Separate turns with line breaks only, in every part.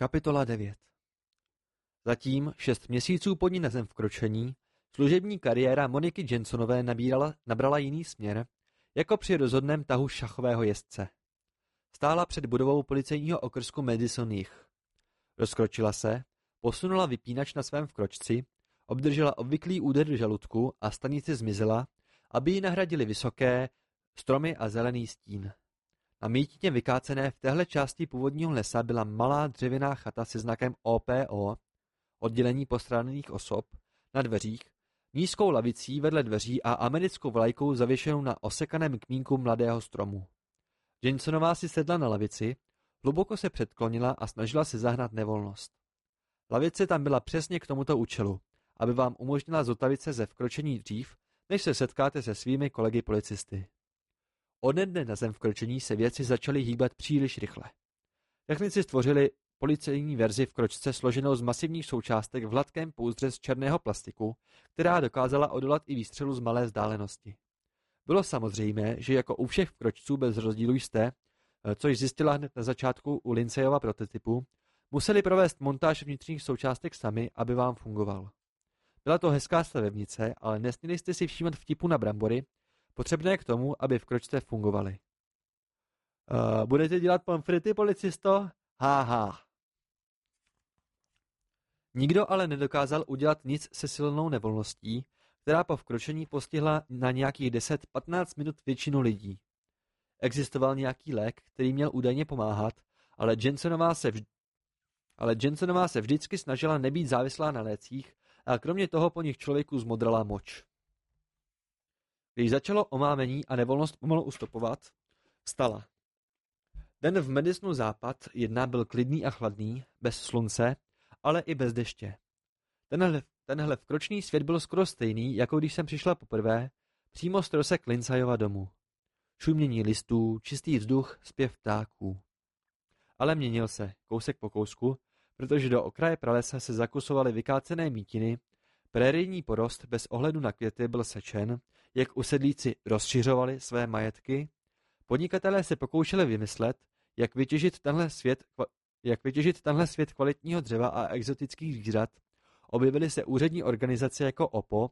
Kapitola 9 Zatím, šest měsíců po ní na zem vkročení, služební kariéra Moniky Jensonové nabírala, nabrala jiný směr, jako při rozhodném tahu šachového jezdce. Stála před budovou policejního okrsku Madison Jich. Rozkročila se, posunula vypínač na svém vkročci, obdržela obvyklý úder do žaludku a stanice zmizela, aby ji nahradili vysoké stromy a zelený stín. Na mítině vykácené v téhle části původního lesa byla malá dřevěná chata se znakem OPO, oddělení postranných osob, na dveřích, nízkou lavicí vedle dveří a americkou vlajkou zavěšenou na osekaném kmínku mladého stromu. Jensonová si sedla na lavici, hluboko se předklonila a snažila se zahnat nevolnost. Lavice tam byla přesně k tomuto účelu, aby vám umožnila zotavit se ze vkročení dřív, než se setkáte se svými kolegy policisty. Ode dne na zem vkročení se věci začaly hýbat příliš rychle. Technici stvořili policejní verzi v kročce složenou z masivních součástek v hladkém pouzdře z černého plastiku, která dokázala odolat i výstřelu z malé vzdálenosti. Bylo samozřejmé, že jako u všech kročců bez rozdílu jste, eh, což zjistila hned na začátku u Lincejova prototypu, museli provést montáž vnitřních součástek sami, aby vám fungoval. Byla to hezká stavebnice, ale nesměli jste si všímat vtipu na brambory, potřebné k tomu, aby v kročce fungovaly. Uh, budete dělat pomfrity, policisto? Háha. Nikdo ale nedokázal udělat nic se silnou nevolností, která po vkročení postihla na nějakých 10-15 minut většinu lidí. Existoval nějaký lék, který měl údajně pomáhat, ale Jensenová se, vž... ale Jensenová se vždycky snažila nebýt závislá na lécích a kromě toho po nich člověku zmodrala moč. Když začalo omámení a nevolnost pomalu ustupovat, vstala. Den v Medicinu západ jedna byl klidný a chladný, bez slunce, ale i bez deště. Tenhle, tenhle vkročný svět byl skoro stejný, jako když jsem přišla poprvé, přímo z trosek Lincajova domu. Šumění listů, čistý vzduch, zpěv ptáků. Ale měnil se, kousek po kousku, protože do okraje pralesa se zakusovaly vykácené mítiny, prérijní porost bez ohledu na květy byl sečen, jak usedlíci rozšiřovali své majetky, podnikatelé se pokoušeli vymyslet, jak vytěžit tenhle svět, jak vytěžit tenhle svět kvalitního dřeva a exotických zvířat, objevily se úřední organizace jako OPO,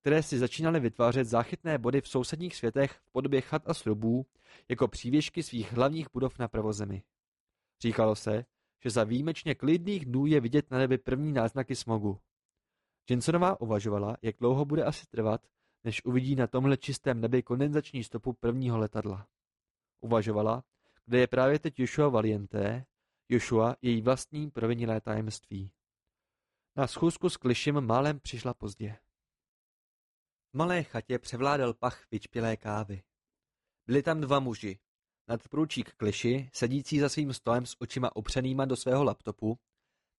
které si začínaly vytvářet záchytné body v sousedních světech v podobě chat a srubů jako přívěšky svých hlavních budov na prvozemi. Říkalo se, že za výjimečně klidných dnů je vidět na nebi první náznaky smogu. Jensonová uvažovala, jak dlouho bude asi trvat, než uvidí na tomhle čistém nebi kondenzační stopu prvního letadla. Uvažovala, kde je právě teď Joshua Valienté, Joshua její vlastní provinilé tajemství. Na schůzku s Klišem málem přišla pozdě. V malé chatě převládal pach vyčpělé kávy. Byli tam dva muži. Nadprůčík Kliši, sedící za svým stolem s očima opřenýma do svého laptopu,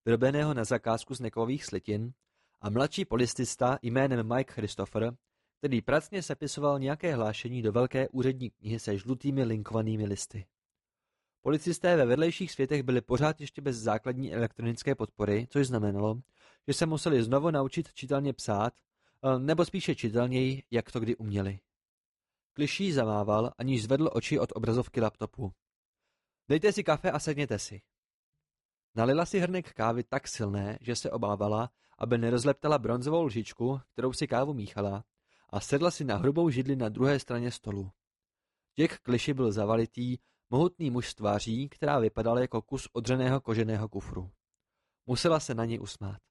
vyrobeného na zakázku z nekových slitin, a mladší polistista jménem Mike Christopher, který pracně sepisoval nějaké hlášení do velké úřední knihy se žlutými linkovanými listy. Policisté ve vedlejších světech byli pořád ještě bez základní elektronické podpory, což znamenalo, že se museli znovu naučit čitelně psát, eh, nebo spíše čitelněji, jak to kdy uměli. Kliší zamával, aniž zvedl oči od obrazovky laptopu. Dejte si kafe a sedněte si. Nalila si hrnek kávy tak silné, že se obávala, aby nerozleptala bronzovou lžičku, kterou si kávu míchala, a sedla si na hrubou židli na druhé straně stolu. Jack Kliši byl zavalitý, mohutný muž s tváří, která vypadala jako kus odřeného koženého kufru. Musela se na ní usmát.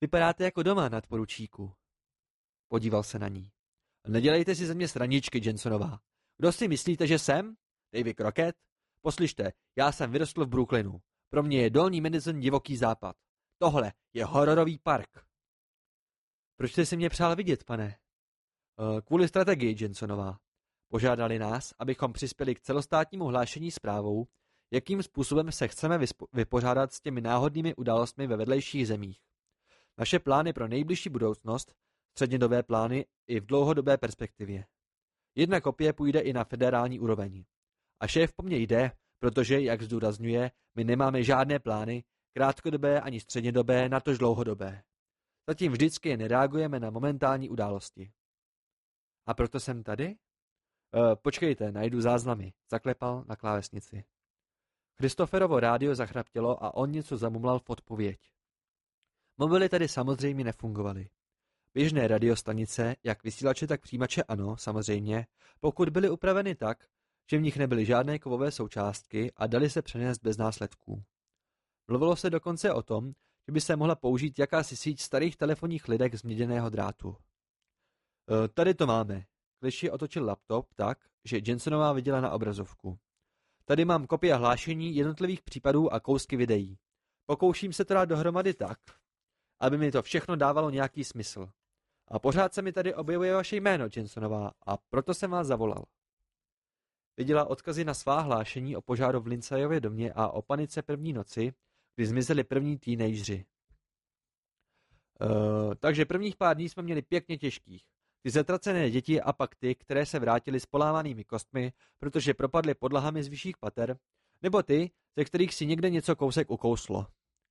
Vypadáte jako doma, nadporučíku. Podíval se na ní. Nedělejte si ze mě straničky, Jensonová. Kdo si myslíte, že jsem? David Crockett? Poslyšte, já jsem vyrostl v Brooklynu. Pro mě je dolní Madison divoký západ. Tohle je hororový park. Proč jste si mě přál vidět, pane? Eh, kvůli strategii, Jensonová. Požádali nás, abychom přispěli k celostátnímu hlášení zprávou, jakým způsobem se chceme vypořádat s těmi náhodnými událostmi ve vedlejších zemích. Naše plány pro nejbližší budoucnost, střednědobé plány i v dlouhodobé perspektivě. Jedna kopie půjde i na federální úroveň. A šéf po mně jde, protože, jak zdůrazňuje, my nemáme žádné plány, krátkodobé ani střednědobé, natož dlouhodobé. Zatím vždycky nereagujeme na momentální události. A proto jsem tady? E, počkejte, najdu záznamy. Zaklepal na klávesnici. Christopherovo rádio zachraptělo a on něco zamumlal v odpověď. Mobily tady samozřejmě nefungovaly. Běžné radiostanice, jak vysílače, tak přijímače ano, samozřejmě, pokud byly upraveny tak, že v nich nebyly žádné kovové součástky a dali se přenést bez následků. Mluvilo se dokonce o tom, že by se mohla použít jakási síť starých telefonních lidek z měděného drátu. E, tady to máme. Kliši otočil laptop tak, že Jensenová viděla na obrazovku. Tady mám kopie hlášení jednotlivých případů a kousky videí. Pokouším se to dát dohromady tak, aby mi to všechno dávalo nějaký smysl. A pořád se mi tady objevuje vaše jméno, Jensonová, a proto jsem vás zavolal. Viděla odkazy na svá hlášení o požáru v Lincajově domě a o panice první noci, kdy zmizeli první teenageři. Uh, takže prvních pár dní jsme měli pěkně těžkých. Ty zatracené děti a pak ty, které se vrátily s polávanými kostmi, protože propadly podlahami z vyšších pater, nebo ty, ze kterých si někde něco kousek ukouslo.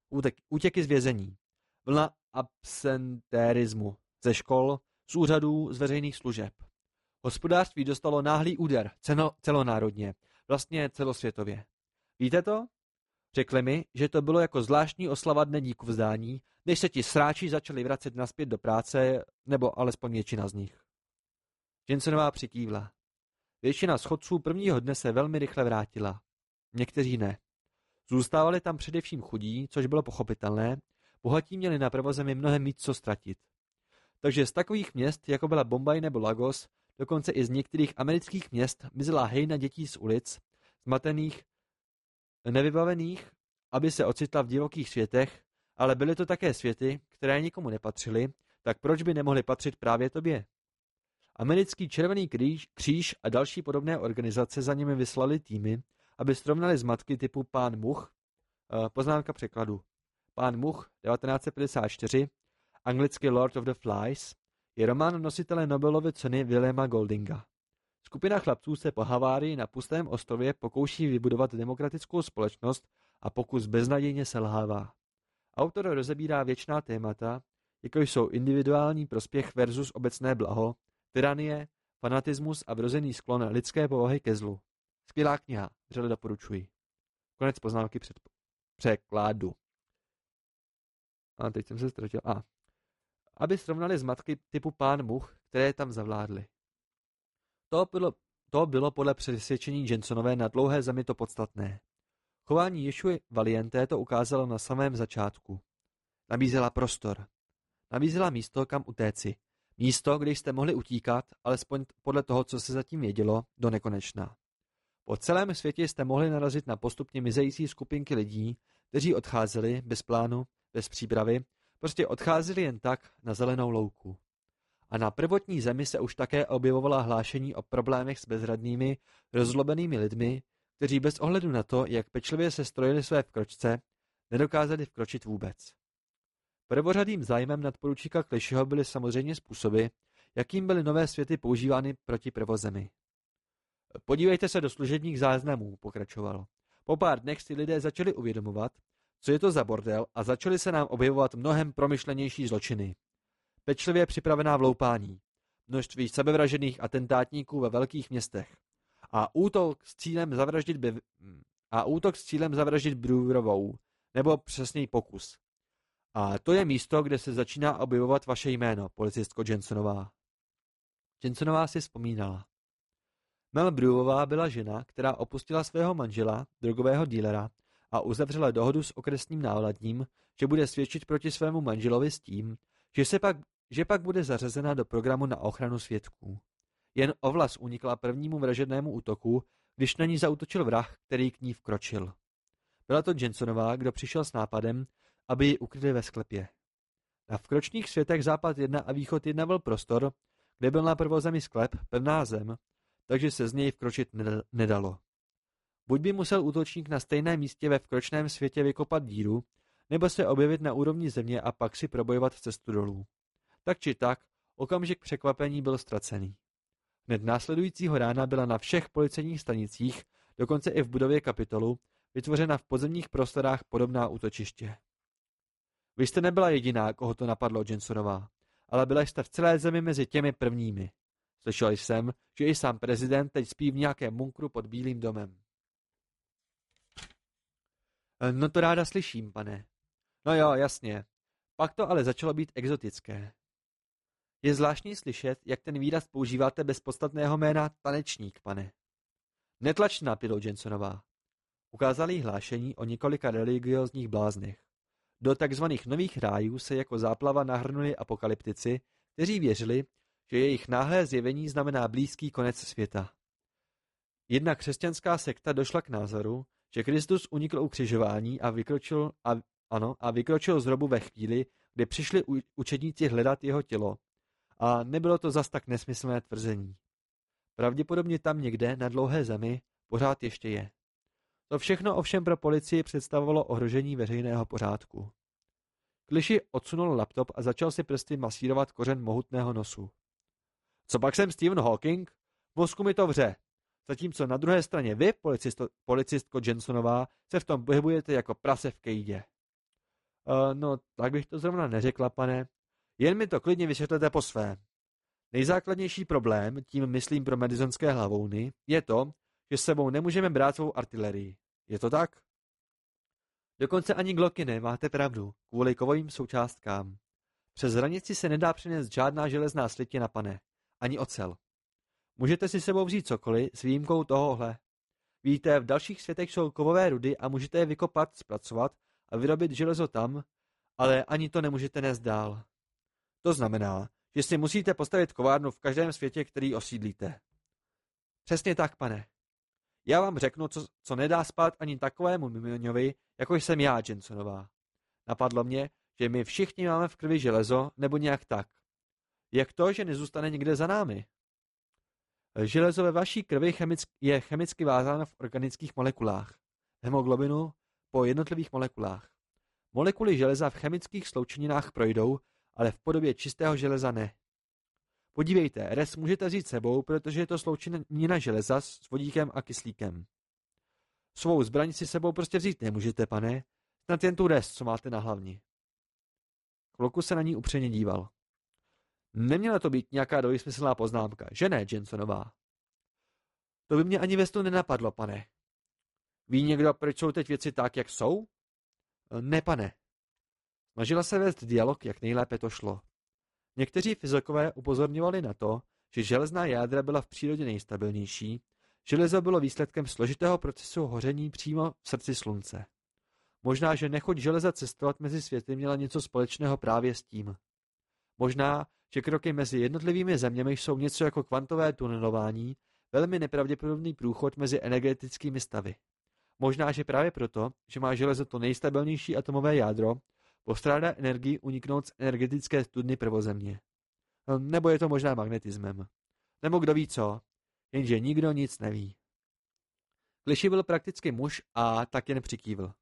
Útek, útěky z vězení. Vlna absentérismu ze škol, z úřadů, z veřejných služeb. Hospodářství dostalo náhlý úder, ceno, celonárodně, vlastně celosvětově. Víte to? Řekli mi, že to bylo jako zvláštní oslava dne díku vzdání, než se ti sráči začali vracet naspět do práce, nebo alespoň většina z nich. Jensenová přikývla. Většina schodců prvního dne se velmi rychle vrátila. Někteří ne. Zůstávali tam především chudí, což bylo pochopitelné, bohatí měli na prvozemi mnohem víc co ztratit. Takže z takových měst, jako byla Bombaj nebo Lagos, dokonce i z některých amerických měst mizela hejna dětí z ulic, zmatených, nevybavených, aby se ocitla v divokých světech, ale byly to také světy, které nikomu nepatřily, tak proč by nemohly patřit právě tobě? Americký Červený kříž, kříž a další podobné organizace za nimi vyslali týmy, aby srovnali zmatky typu Pán Much, eh, poznámka překladu. Pán Much 1954, anglicky Lord of the Flies, je román nositele Nobelovy ceny Williama Goldinga. Skupina chlapců se po havárii na pustém ostrově pokouší vybudovat demokratickou společnost a pokus beznadějně selhává. Autor rozebírá věčná témata, jako jsou individuální prospěch versus obecné blaho, tyranie, fanatismus a vrozený sklon lidské povahy ke zlu. Skvělá kniha, vřele doporučuji. Konec poznámky před překládu. A teď jsem se ztratil. A. Aby srovnali zmatky typu pán much, které tam zavládly. To bylo, to bylo podle přesvědčení Jensonové na dlouhé zemi to podstatné. Chování Ješuy Valienté to ukázalo na samém začátku. Nabízela prostor. Nabízela místo, kam utéci. Místo, kde jste mohli utíkat, alespoň podle toho, co se zatím vědělo, do nekonečna. Po celém světě jste mohli narazit na postupně mizející skupinky lidí, kteří odcházeli bez plánu, bez přípravy, prostě odcházeli jen tak na zelenou louku. A na prvotní zemi se už také objevovala hlášení o problémech s bezradnými, rozlobenými lidmi, kteří bez ohledu na to, jak pečlivě se strojili své vkročce, nedokázali vkročit vůbec. Prvořadým zájmem nadporučíka Klišeho byly samozřejmě způsoby, jakým byly nové světy používány proti prvozemi. Podívejte se do služebních záznamů, pokračoval. Po pár dnech si lidé začali uvědomovat, co je to za bordel a začaly se nám objevovat mnohem promyšlenější zločiny. Pečlivě připravená vloupání, množství sebevražených atentátníků ve velkých městech a útok s cílem zavraždit, by... a útok s cílem zavraždit Brewerovou, nebo přesněji pokus. A to je místo, kde se začíná objevovat vaše jméno, policistko Jensonová. Jensonová si vzpomínala. Mel Brewová byla žena, která opustila svého manžela, drogového dílera, a uzavřela dohodu s okresním návladním, že bude svědčit proti svému manželovi s tím, že, se pak, že pak bude zařazena do programu na ochranu svědků. Jen o vlas unikla prvnímu vražednému útoku, když na ní zautočil vrah, který k ní vkročil. Byla to Jensonová, kdo přišel s nápadem, aby ji ukryli ve sklepě. Na vkročných světech západ 1 a východ 1 byl prostor, kde byl na prvozemi sklep, pevná zem, takže se z něj vkročit nedalo. Buď by musel útočník na stejném místě ve vkročném světě vykopat díru, nebo se objevit na úrovni země a pak si probojovat cestu dolů. Tak či tak, okamžik překvapení byl ztracený. Hned následujícího rána byla na všech policejních stanicích, dokonce i v budově kapitolu, vytvořena v podzemních prostorách podobná útočiště. Vy jste nebyla jediná, koho to napadlo, Jensonová, ale byla jste v celé zemi mezi těmi prvními. Slyšel jsem, že i sám prezident teď spí v nějakém munkru pod Bílým domem. No to ráda slyším, pane. No jo, jasně. Pak to ale začalo být exotické. Je zvláštní slyšet, jak ten výraz používáte bez podstatného jména tanečník, pane. Netlač na pilou Jensonová. Ukázali hlášení o několika religiózních bláznech. Do takzvaných nových rájů se jako záplava nahrnuli apokalyptici, kteří věřili, že jejich náhlé zjevení znamená blízký konec světa. Jedna křesťanská sekta došla k názoru, že Kristus unikl ukřižování a vykročil, a, ano, a vykročil z hrobu ve chvíli, kdy přišli učedníci hledat jeho tělo. A nebylo to zas tak nesmyslné tvrzení. Pravděpodobně tam někde, na dlouhé zemi, pořád ještě je. To všechno ovšem pro policii představovalo ohrožení veřejného pořádku. Kliši odsunul laptop a začal si prsty masírovat kořen mohutného nosu. Co pak jsem Stephen Hawking? V mozku mi to vře. Zatímco na druhé straně vy, policisto, policistko Jensonová, se v tom pohybujete jako prase v kejdě. Uh, no, tak bych to zrovna neřekla, pane. Jen mi to klidně vysvětlete po své. Nejzákladnější problém, tím myslím pro medizonské hlavouny, je to, že s sebou nemůžeme brát svou artilerii. Je to tak? Dokonce ani gloky ne, máte pravdu, kvůli kovovým součástkám. Přes hranici se nedá přinést žádná železná slitina, pane. Ani ocel. Můžete si sebou vzít cokoliv s výjimkou tohohle. Víte, v dalších světech jsou kovové rudy a můžete je vykopat, zpracovat a vyrobit železo tam, ale ani to nemůžete nést dál. To znamená, že si musíte postavit kovárnu v každém světě, který osídlíte. Přesně tak, pane. Já vám řeknu, co, co nedá spát ani takovému mimioňovi, jako jsem já, Jensonová. Napadlo mě, že my všichni máme v krvi železo, nebo nějak tak. Jak to, že nezůstane někde za námi? Železo ve vaší krvi je chemicky vázáno v organických molekulách. Hemoglobinu po jednotlivých molekulách. Molekuly železa v chemických sloučeninách projdou, ale v podobě čistého železa ne. Podívejte, res můžete vzít sebou, protože je to sloučenina železa s vodíkem a kyslíkem. Svou zbraň si sebou prostě vzít nemůžete, pane, snad jen tu res, co máte na hlavni. Chvilku se na ní upřeně díval. Neměla to být nějaká dojismyslná poznámka, že ne, Jensonová? To by mě ani ve nenapadlo, pane. Ví někdo, proč jsou teď věci tak, jak jsou? Ne, pane. Snažila se vést dialog, jak nejlépe to šlo. Někteří fyzikové upozorňovali na to, že železná jádra byla v přírodě nejstabilnější, železo bylo výsledkem složitého procesu hoření přímo v srdci slunce. Možná, že nechoď železa cestovat mezi světy měla něco společného právě s tím. Možná, že kroky mezi jednotlivými zeměmi jsou něco jako kvantové tunelování, velmi nepravděpodobný průchod mezi energetickými stavy. Možná, že právě proto, že má železo to nejstabilnější atomové jádro, postrádá energii uniknout z energetické studny prvozemě. Nebo je to možná magnetismem. Nebo kdo ví co, jenže nikdo nic neví. Kliši byl prakticky muž a tak jen přikývl.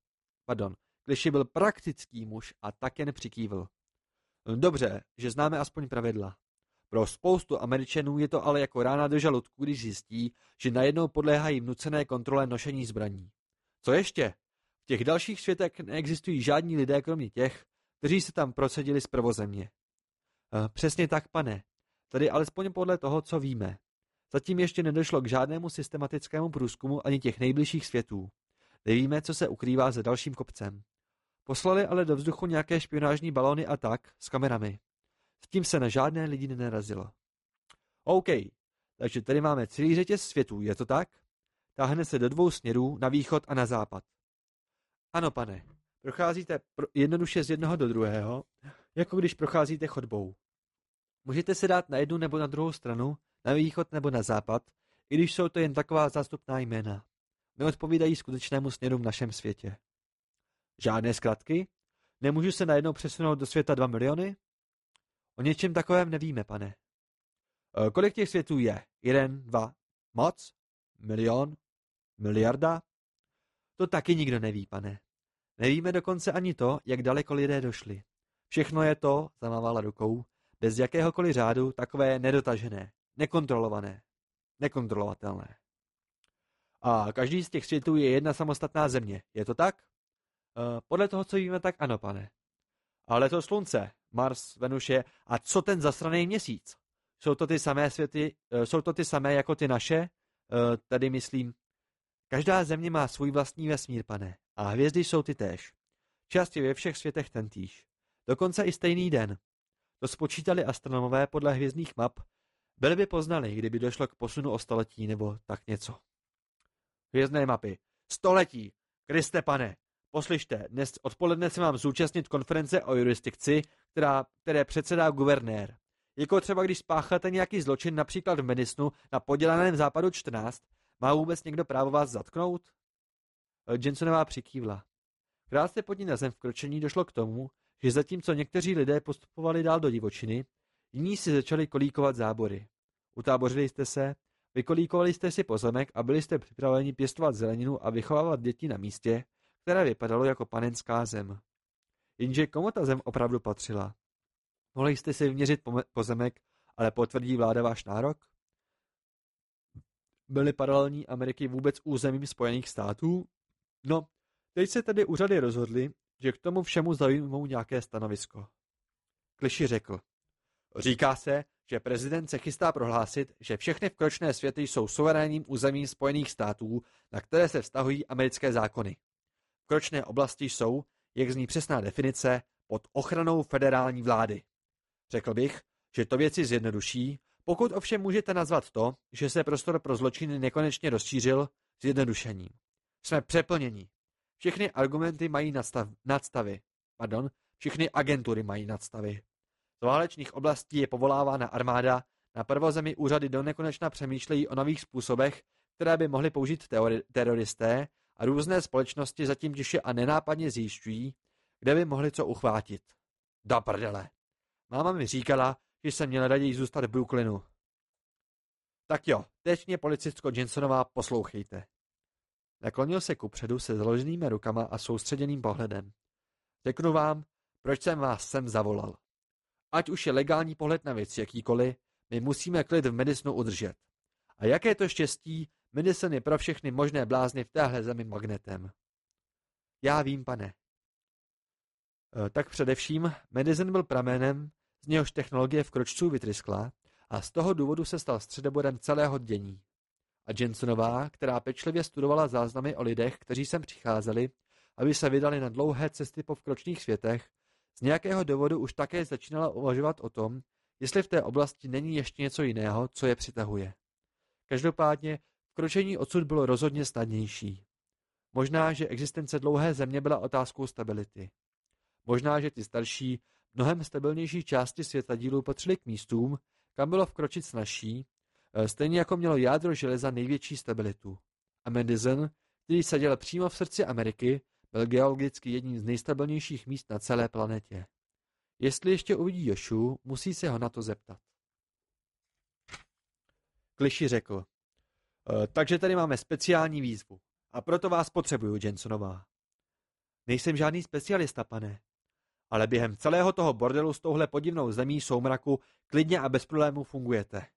Pardon, Kliši byl praktický muž a tak jen přikývl. Dobře, že známe aspoň pravidla. Pro spoustu Američanů je to ale jako rána do žaludku, když zjistí, že najednou podléhají vnucené kontrole nošení zbraní. Co ještě? V těch dalších světech neexistují žádní lidé kromě těch, kteří se tam procedili z prvozemě. Eh, přesně tak, pane. Tady alespoň podle toho, co víme. Zatím ještě nedošlo k žádnému systematickému průzkumu ani těch nejbližších světů. Nevíme, co se ukrývá za dalším kopcem. Poslali ale do vzduchu nějaké špionážní balony a tak, s kamerami. S tím se na žádné lidi nenarazilo. OK, takže tady máme celý řetěz světů, je to tak? Táhne se do dvou směrů, na východ a na západ. Ano, pane. Procházíte pro, jednoduše z jednoho do druhého, jako když procházíte chodbou. Můžete se dát na jednu nebo na druhou stranu, na východ nebo na západ, i když jsou to jen taková zástupná jména. Neodpovídají skutečnému směru v našem světě. Žádné zkratky? Nemůžu se najednou přesunout do světa dva miliony? O něčem takovém nevíme, pane. E, kolik těch světů je? Jeden, dva, moc? Milion? Miliarda? To taky nikdo neví, pane. Nevíme dokonce ani to, jak daleko lidé došli. Všechno je to, zamávala rukou, bez jakéhokoliv řádu takové nedotažené, nekontrolované, nekontrolovatelné. A každý z těch světů je jedna samostatná země, je to tak? Uh, podle toho, co víme, tak ano, pane. Ale to slunce, Mars, Venuše a co ten zasraný měsíc? Jsou to ty samé světy, uh, jsou to ty samé jako ty naše? Uh, tady myslím, každá země má svůj vlastní vesmír, pane. A hvězdy jsou ty též. Části ve všech světech tentýž. Dokonce i stejný den. To spočítali astronomové podle hvězdných map, byli by poznali, kdyby došlo k posunu o století nebo tak něco. Hvězdné mapy. Století! Kriste pane! Poslyšte, dnes odpoledne se mám zúčastnit konference o jurisdikci, která, které předsedá guvernér. Jako třeba když spácháte nějaký zločin například v Medisnu na podělaném západu 14, má vůbec někdo právo vás zatknout? Jensonová přikývla. Krátce pod ní na zem vkročení došlo k tomu, že zatímco někteří lidé postupovali dál do divočiny, jiní si začali kolíkovat zábory. Utábořili jste se, vykolíkovali jste si pozemek a byli jste připraveni pěstovat zeleninu a vychovávat děti na místě, které vypadalo jako panenská zem. Jenže komu ta zem opravdu patřila? Mohli jste si vyměřit pozemek, ale potvrdí vláda váš nárok? Byly paralelní Ameriky vůbec územím Spojených států? No, teď se tedy úřady rozhodly, že k tomu všemu zajímou nějaké stanovisko. Kliši řekl. Říká se, že prezident se chystá prohlásit, že všechny vkročné světy jsou suverénním územím Spojených států, na které se vztahují americké zákony. Vkročné oblasti jsou, jak zní přesná definice, pod ochranou federální vlády. Řekl bych, že to věci zjednoduší, pokud ovšem můžete nazvat to, že se prostor pro zločiny nekonečně rozšířil, zjednodušením. Jsme přeplnění. Všechny argumenty mají nadstav, nadstavy. Pardon, všechny agentury mají nadstavy. Z válečných oblastí je povolávána armáda, na prvozemi úřady do nekonečna přemýšlejí o nových způsobech, které by mohli použít teroristé a různé společnosti zatím tiše a nenápadně zjišťují, kde by mohli co uchvátit. Da prdele. Máma mi říkala, že jsem měl raději zůstat v Brooklynu. Tak jo, teď mě policistko Jensonová poslouchejte. Naklonil se kupředu se založenými rukama a soustředěným pohledem. Řeknu vám, proč jsem vás sem zavolal. Ať už je legální pohled na věc jakýkoliv, my musíme klid v Medicinu udržet. A jaké to štěstí, Medicin je pro všechny možné blázny v téhle zemi magnetem. Já vím, pane. E, tak především, Medicin byl pramenem, z něhož technologie v kročců vytryskla a z toho důvodu se stal středobodem celého dění. A Jensonová, která pečlivě studovala záznamy o lidech, kteří sem přicházeli, aby se vydali na dlouhé cesty po vkročných světech, z nějakého důvodu už také začínala uvažovat o tom, jestli v té oblasti není ještě něco jiného, co je přitahuje. Každopádně vkročení odsud bylo rozhodně snadnější. Možná, že existence dlouhé země byla otázkou stability. Možná, že ty starší, mnohem stabilnější části světadílu patřily k místům, kam bylo vkročit snažší, stejně jako mělo jádro železa největší stabilitu. A Madison, který seděl přímo v srdci Ameriky, byl geologicky jedním z nejstabilnějších míst na celé planetě. Jestli ještě uvidí Jošu, musí se ho na to zeptat. Kliši řekl. E, takže tady máme speciální výzvu. A proto vás potřebuju, Jensonová. Nejsem žádný specialista, pane. Ale během celého toho bordelu s touhle podivnou zemí soumraku klidně a bez problémů fungujete.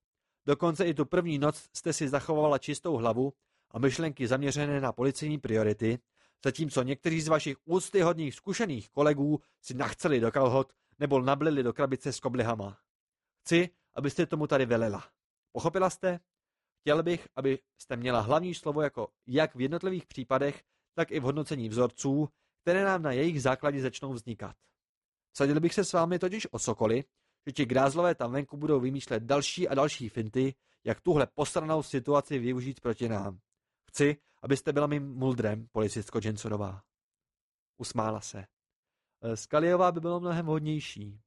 Dokonce i tu první noc jste si zachovala čistou hlavu a myšlenky zaměřené na policejní priority zatímco někteří z vašich úctyhodných zkušených kolegů si nachceli do kalhot nebo nablili do krabice s koblihama. Chci, abyste tomu tady velela. Pochopila jste? Chtěl bych, abyste měla hlavní slovo jako jak v jednotlivých případech, tak i v hodnocení vzorců, které nám na jejich základě začnou vznikat. Sadil bych se s vámi totiž o sokoly, že ti grázlové tam venku budou vymýšlet další a další finty, jak tuhle posranou situaci využít proti nám. Chci, abyste byla mým muldrem, policistko Jensonová. Usmála se. E, Skaliová by bylo mnohem hodnější.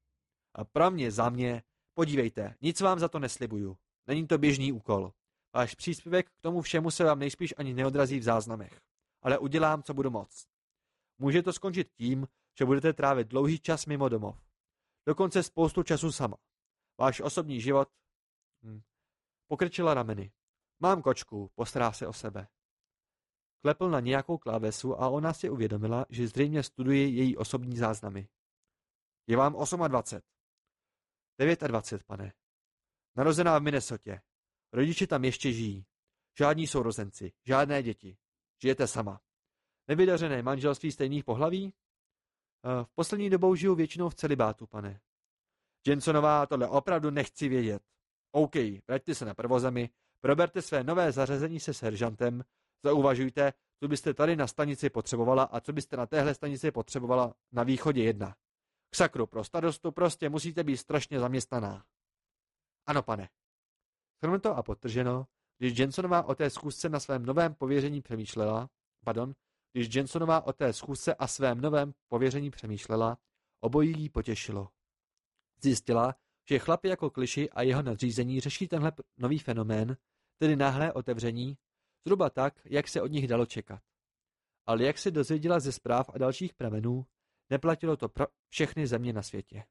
A pro mě, za mě, podívejte, nic vám za to neslibuju. Není to běžný úkol. Váš příspěvek k tomu všemu se vám nejspíš ani neodrazí v záznamech. Ale udělám, co budu moc. Může to skončit tím, že budete trávit dlouhý čas mimo domov. Dokonce spoustu času sama. Váš osobní život... Hm. Pokrčila rameny. Mám kočku, postará se o sebe. Klepl na nějakou klávesu a ona si uvědomila, že zřejmě studuje její osobní záznamy. Je vám 28. 29, pane. Narozená v Minnesotě. Rodiče tam ještě žijí. Žádní sourozenci, žádné děti. Žijete sama. Nevydařené manželství stejných pohlaví? Eh, v poslední dobou žiju většinou v celibátu, pane. Jensonová, tohle opravdu nechci vědět. OK, vraťte se na prvozemi, proberte své nové zařazení se seržantem Zauvažujte, co byste tady na stanici potřebovala a co byste na téhle stanici potřebovala na východě jedna. K sakru, pro starostu prostě musíte být strašně zaměstnaná. Ano, pane. Shrnuto a potrženo, když Jensonová o té schůzce na svém novém pověření přemýšlela, pardon, když Jensonová o té schůzce a svém novém pověření přemýšlela, obojí jí potěšilo. Zjistila, že chlapy jako Kliši a jeho nadřízení řeší tenhle nový fenomén, tedy náhlé otevření, zhruba tak, jak se od nich dalo čekat. Ale jak se dozvěděla ze zpráv a dalších pramenů, neplatilo to pro všechny země na světě.